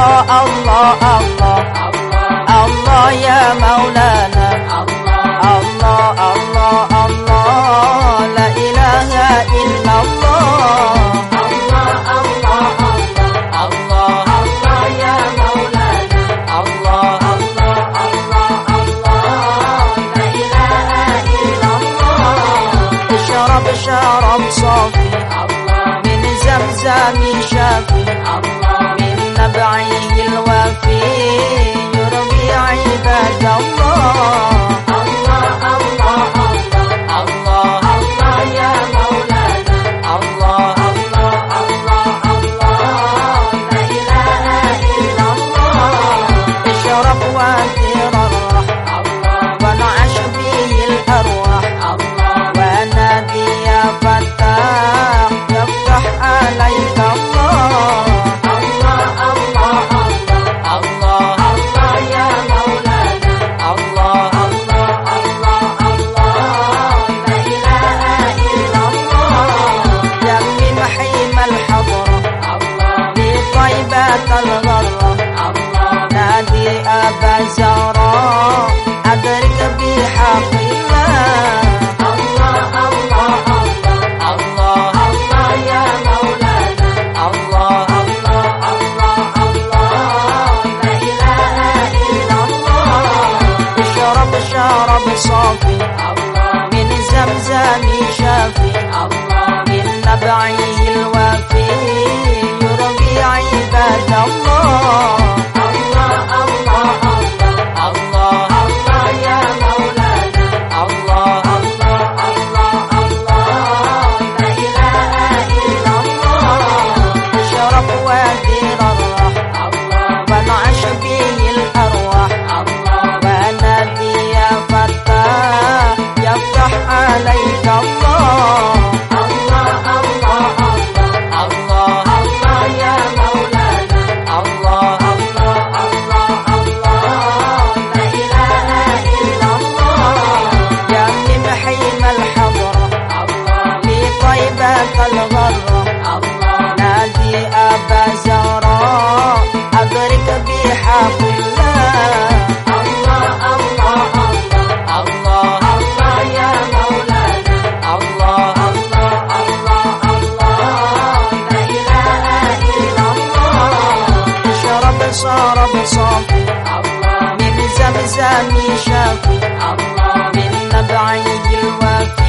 الله الله الله الله يا مولانا الله الله الله لا إله إلا الله شرب صافي من زمزم شافي من نبعه الوافي kata Allah Allah. Nanti akan sorot عليك الله شرب صافي من زمزم شافي من نبعه الوافي